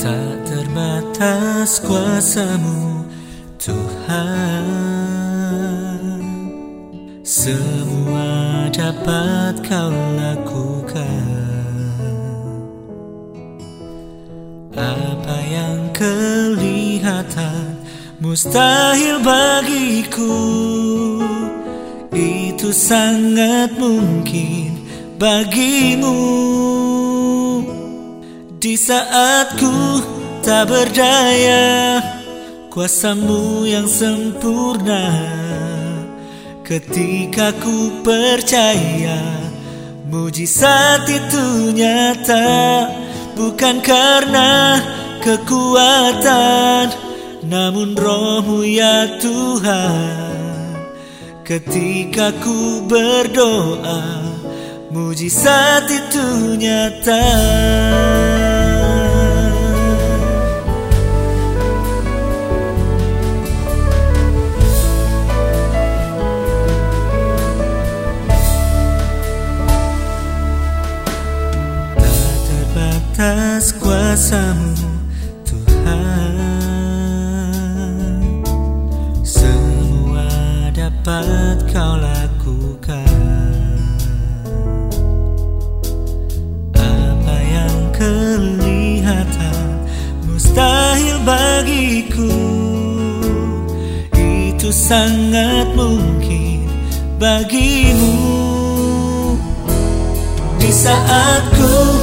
Tak terbatas kuasamu Tuhan. Semua dapat kau lakukan. Apa yang kelihatan mustahil bagiku. Itu sangat mungkin bagimu Di saat ku tak berdaya Kuasamu yang sempurna. Ketika ku percaya Mujizat itu nyata. Bukan karena kekuatan Namun rohmu ya Tuhan. Ketika ku berdoa Mujizat itu nyata terbatas kuasamu Tuhan. Semua dapat kau lakukan. Apa yang kelihatan mustahil bagiku. Itu sangat mungkin bagimu. Di saat ku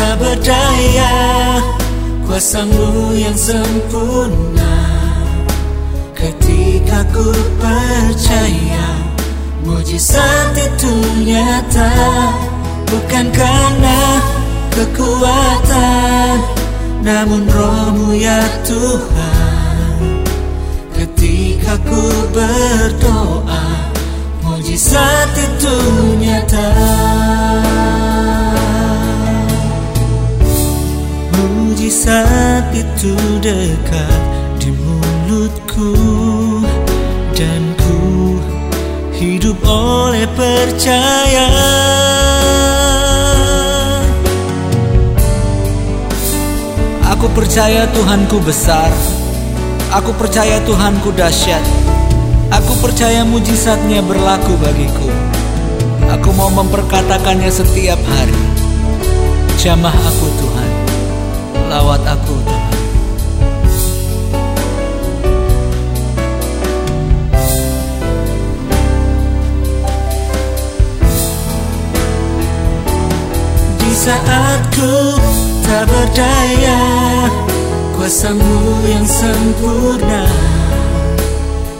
tak berdaya Kuasamu yang sempurna. Ketika ku percaya Mujizat itu nyata. Bukan karena kekuatan Namun rohmu ya Tuhan. Ketika ku berdoa Mujizat itu dekat di mulutku Dan ku hidup oleh percaya Aku percaya Tuhanku besar. Aku percaya Tuhanku dahsyat. Aku percaya mujizatnya berlaku bagiku. Aku mau memperkatakannya setiap hari. Jamah aku Tuhan. Lawat aku Tuhan. Di saat ku tak berdaya Kuasamu yang sempurna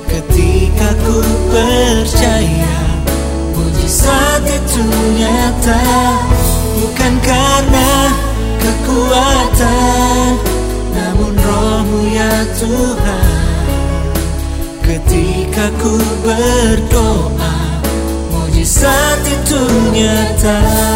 Ketika ku percaya Mujizat itu nyata kekuatan Namun rohmu ya Tuhan. Ketika ku berdoa Mujizat itu nyata.